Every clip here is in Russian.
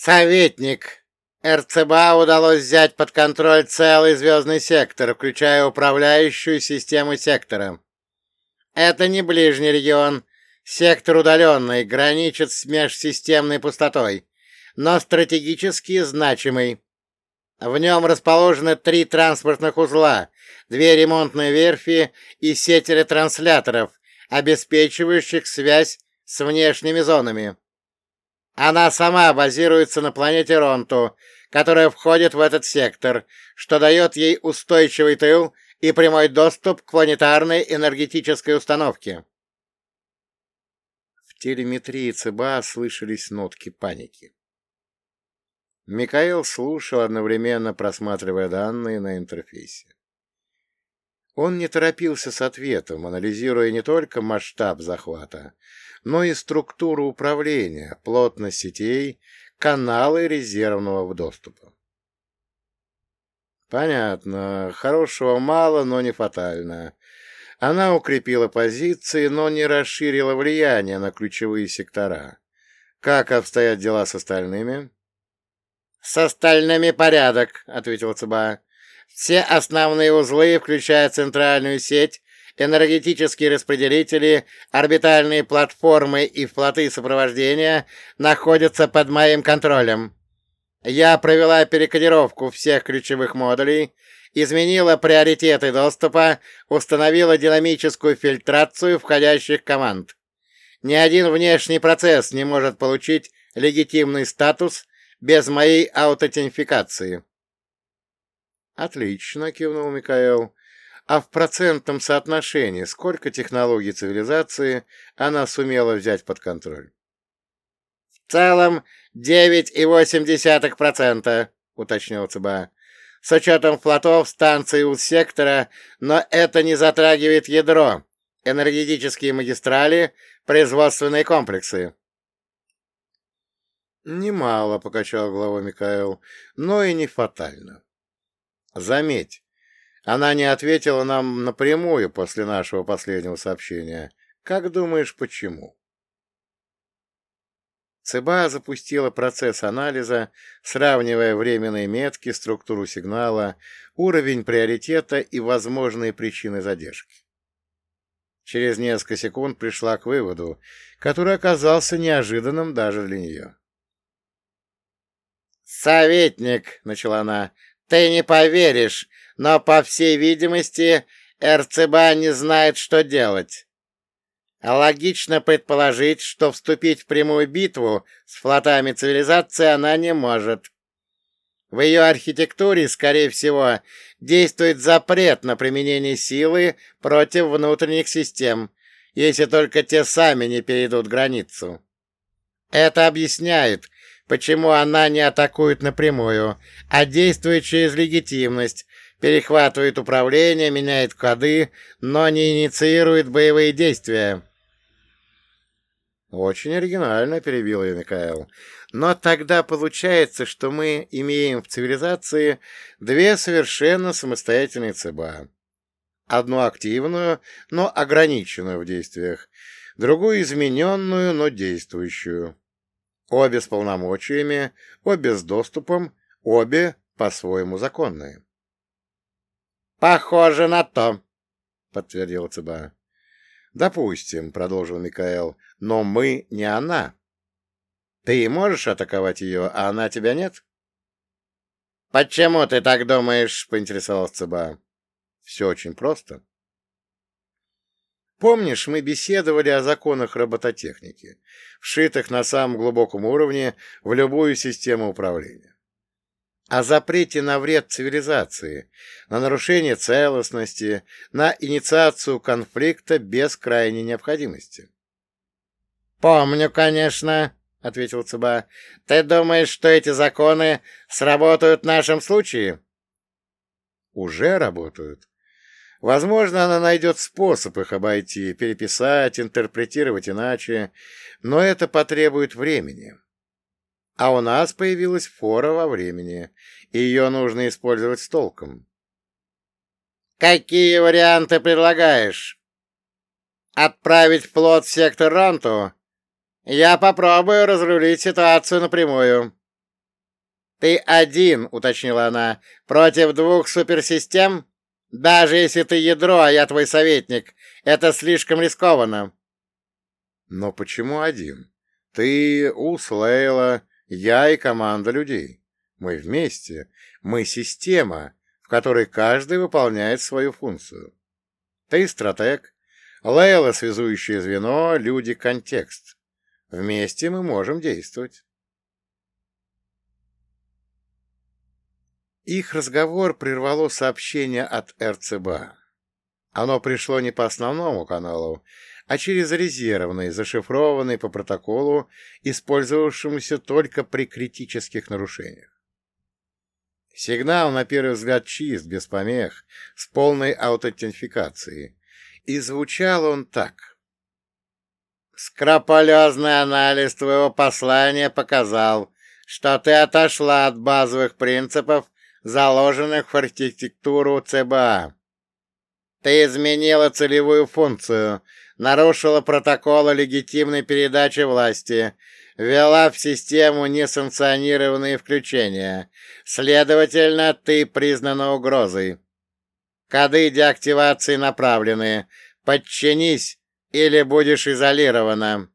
Советник. РЦБА удалось взять под контроль целый звездный сектор, включая управляющую систему сектора. Это не ближний регион. Сектор удаленный, граничит с межсистемной пустотой, но стратегически значимый. В нем расположены три транспортных узла, две ремонтные верфи и сеть ретрансляторов, обеспечивающих связь с внешними зонами. Она сама базируется на планете Ронту, которая входит в этот сектор, что дает ей устойчивый тыл и прямой доступ к планетарной энергетической установке. В телеметрии ЦБА слышались нотки паники. Микаэл слушал, одновременно просматривая данные на интерфейсе. Он не торопился с ответом, анализируя не только масштаб захвата, но и структуру управления, плотность сетей, каналы резервного доступа. Понятно. Хорошего мало, но не фатально. Она укрепила позиции, но не расширила влияние на ключевые сектора. Как обстоят дела с остальными? «С остальными порядок», — ответил ЦБА. «Все основные узлы, включая центральную сеть, энергетические распределители, орбитальные платформы и флоты сопровождения, находятся под моим контролем. Я провела перекодировку всех ключевых модулей, изменила приоритеты доступа, установила динамическую фильтрацию входящих команд. Ни один внешний процесс не может получить легитимный статус без моей аутентификации. «Отлично», — кивнул Микаэл. «А в процентном соотношении сколько технологий цивилизации она сумела взять под контроль?» «В целом 9,8%, — уточнил ЦБА. «С учетом флотов, станций у сектора, но это не затрагивает ядро, энергетические магистрали, производственные комплексы». «Немало», — покачал головой Микаэл, — «но и не фатально. Заметь, она не ответила нам напрямую после нашего последнего сообщения. Как думаешь, почему?» ЦБА запустила процесс анализа, сравнивая временные метки, структуру сигнала, уровень приоритета и возможные причины задержки. Через несколько секунд пришла к выводу, который оказался неожиданным даже для нее. «Советник», — начала она, — «ты не поверишь, но, по всей видимости, РЦБ не знает, что делать. Логично предположить, что вступить в прямую битву с флотами цивилизации она не может. В ее архитектуре, скорее всего, действует запрет на применение силы против внутренних систем, если только те сами не перейдут границу. Это объясняет, почему она не атакует напрямую, а действует через легитимность, перехватывает управление, меняет коды, но не инициирует боевые действия. «Очень оригинально», — перебил ее Микаэл. «Но тогда получается, что мы имеем в цивилизации две совершенно самостоятельные ЦБА. Одну активную, но ограниченную в действиях, другую измененную, но действующую. Обе с полномочиями, обе с доступом, обе по-своему законные». «Похоже на то», — подтвердил ЦБА. «Допустим», — продолжил Микаэл, — «но мы не она. Ты можешь атаковать ее, а она тебя нет?» «Почему ты так думаешь?» — поинтересовался ЦБА. «Все очень просто». Помнишь, мы беседовали о законах робототехники, вшитых на самом глубоком уровне в любую систему управления о запрете на вред цивилизации, на нарушение целостности, на инициацию конфликта без крайней необходимости. «Помню, конечно», — ответил Цыба. «Ты думаешь, что эти законы сработают в нашем случае?» «Уже работают. Возможно, она найдет способ их обойти, переписать, интерпретировать иначе, но это потребует времени». А у нас появилась фора во времени, и ее нужно использовать с толком. «Какие варианты предлагаешь? Отправить флот в сектор Ранту? Я попробую разрулить ситуацию напрямую», «Ты один», — уточнила она, — «против двух суперсистем? Даже если ты ядро, а я твой советник, это слишком рискованно». «Но почему один? Ты, Ус, Лейла, я и команда людей. Мы вместе. Мы система, в которой каждый выполняет свою функцию. Ты стратег, Лейла — связующее звено, люди — контекст. Вместе мы можем действовать. Их разговор прервало сообщение от РЦБ. Оно пришло не по основному каналу, а через резервный, зашифрованный по протоколу, использовавшемуся только при критических нарушениях. Сигнал, на первый взгляд, чист, без помех, с полной аутентификацией. И звучал он так. «Скрополезный анализ твоего послания показал, что ты отошла от базовых принципов заложенных в архитектуру ЦБА. Ты изменила целевую функцию, нарушила протоколы легитимной передачи власти, ввела в систему несанкционированные включения. Следовательно, ты признана угрозой. Коды деактивации направлены. Подчинись, или будешь изолирована.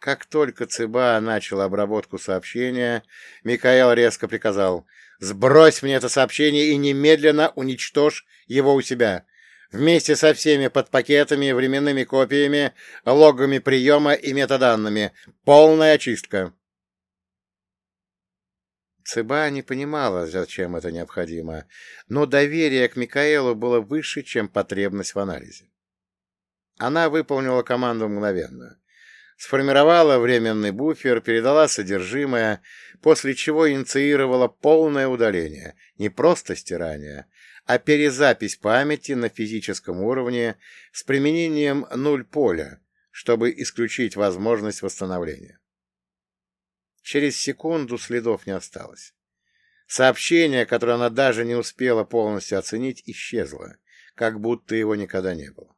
Как только ЦБА начал обработку сообщения, Микаэл резко приказал «Сбрось мне это сообщение и немедленно уничтожь его у себя, вместе со всеми подпакетами, временными копиями, логами приема и метаданными. Полная очистка». Цыба не понимала, зачем это необходимо, но доверие к Микаэлу было выше, чем потребность в анализе. Она выполнила команду мгновенно сформировала временный буфер, передала содержимое, после чего инициировала полное удаление, не просто стирание, а перезапись памяти на физическом уровне с применением нуль поля, чтобы исключить возможность восстановления. Через секунду следов не осталось. Сообщение, которое она даже не успела полностью оценить, исчезло, как будто его никогда не было.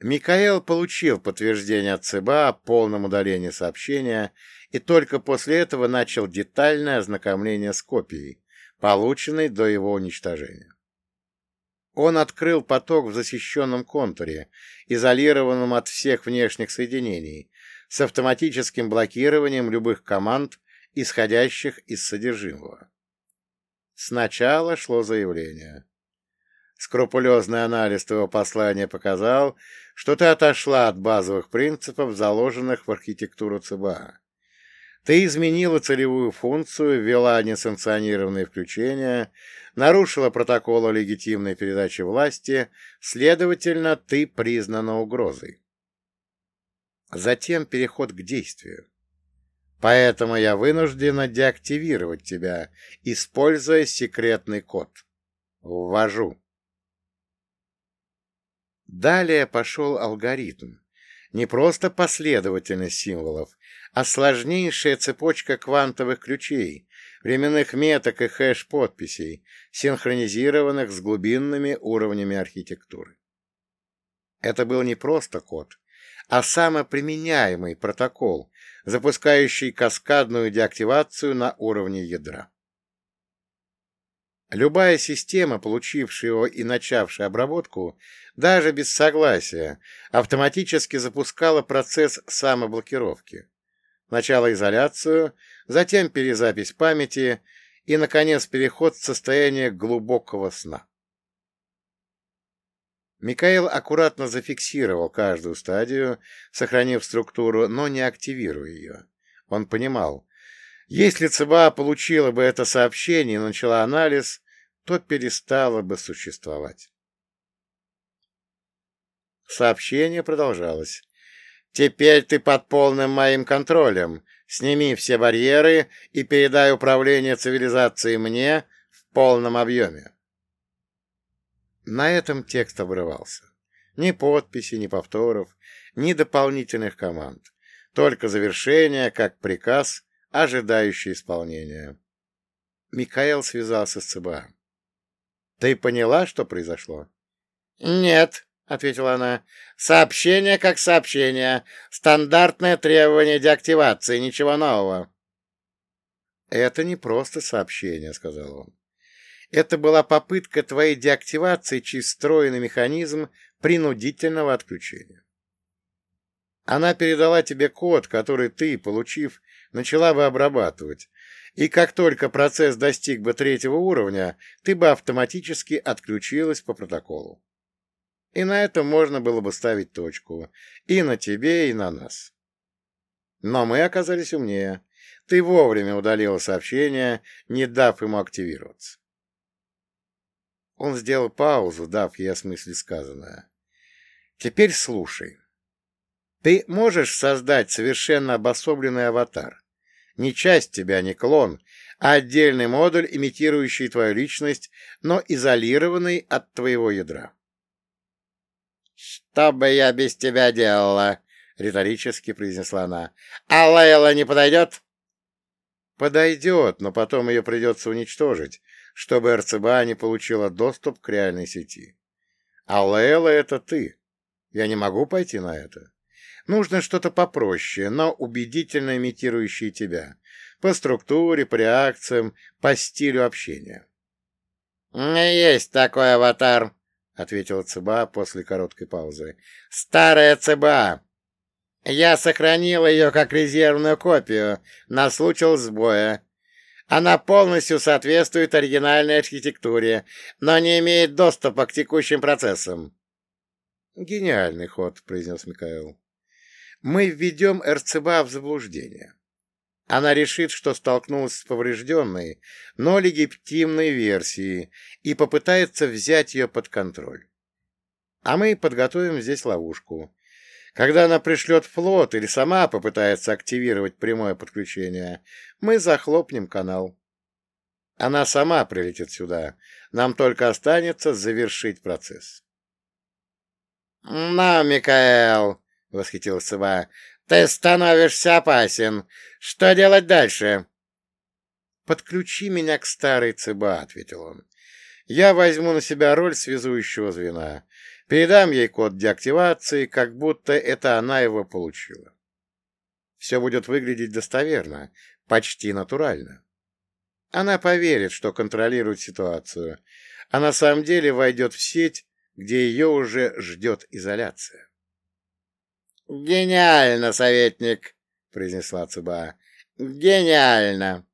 Микаэл получил подтверждение от ЦБА о полном удалении сообщения и только после этого начал детальное ознакомление с копией, полученной до его уничтожения. Он открыл поток в защищенном контуре, изолированном от всех внешних соединений, с автоматическим блокированием любых команд, исходящих из содержимого. Сначала шло заявление. Скрупулезный анализ твоего послания показал, что ты отошла от базовых принципов, заложенных в архитектуру ЦБА. Ты изменила целевую функцию, ввела несанкционированные включения, нарушила протокол о легитимной передаче власти, следовательно, ты признана угрозой. Затем переход к действию. Поэтому я вынуждена деактивировать тебя, используя секретный код. Ввожу. Далее пошел алгоритм. Не просто последовательность символов, а сложнейшая цепочка квантовых ключей, временных меток и хэш-подписей, синхронизированных с глубинными уровнями архитектуры. Это был не просто код, а самоприменяемый протокол, запускающий каскадную деактивацию на уровне ядра. Любая система, получившая его и начавшая обработку, даже без согласия, автоматически запускала процесс самоблокировки. Сначала изоляцию, затем перезапись памяти и, наконец, переход в состояние глубокого сна. Микаэл аккуратно зафиксировал каждую стадию, сохранив структуру, но не активируя ее. Он понимал, если ЦБА получила бы это сообщение и начала анализ, то перестала бы существовать. Сообщение продолжалось. «Теперь ты под полным моим контролем. Сними все барьеры и передай управление цивилизацией мне в полном объеме». На этом текст обрывался. Ни подписи, ни повторов, ни дополнительных команд. Только завершение, как приказ, ожидающий исполнения. Микаэл связался с ЦБА. «Ты поняла, что произошло?» «Нет», ответила она. «Сообщение как сообщение. Стандартное требование деактивации, ничего нового». «Это не просто сообщение», — сказал он. «Это была попытка твоей деактивации через встроенный механизм принудительного отключения. Она передала тебе код, который ты, получив, начала бы обрабатывать, и как только процесс достиг бы третьего уровня, ты бы автоматически отключилась по протоколу. И на этом можно было бы ставить точку. И на тебе, и на нас. Но мы оказались умнее. Ты вовремя удалила сообщение, не дав ему активироваться. Он сделал паузу, дав ей осмыслить сказанное. Теперь слушай. Ты можешь создать совершенно обособленный аватар. Не часть тебя, не клон, а отдельный модуль, имитирующий твою личность, но изолированный от твоего ядра. «Что бы я без тебя делала?» — риторически произнесла она. «А Лейла не подойдет?» «Подойдет, но потом ее придется уничтожить, чтобы РЦБА не получила доступ к реальной сети. А Лейла — это ты. Я не могу пойти на это. Нужно что-то попроще, но убедительно имитирующее тебя. По структуре, по реакциям, по стилю общения». «Есть такой аватар», — ответила ЦБА после короткой паузы. «Старая ЦБА! Я сохранил ее как резервную копию на случай сбоя. Она полностью соответствует оригинальной архитектуре, но не имеет доступа к текущим процессам». «Гениальный ход», — произнес Михаил. «Мы введем РЦБА в заблуждение. Она решит, что столкнулась с поврежденной, но легитимной версией и попытается взять ее под контроль. А мы подготовим здесь ловушку. Когда она пришлет флот или сама попытается активировать прямое подключение, мы захлопнем канал. Она сама прилетит сюда. Нам только останется завершить процесс. — На, Микаэл! — восхитился Сыва. Ты становишься опасен. Что делать дальше? Подключи меня к старой ЦБА, ответил он. Я возьму на себя роль связующего звена. Передам ей код деактивации, как будто это она его получила. Все будет выглядеть достоверно, почти натурально. Она поверит, что контролирует ситуацию, а на самом деле войдет в сеть, где ее уже ждет изоляция. «Гениально, советник!» — произнесла Цуба. «Гениально!»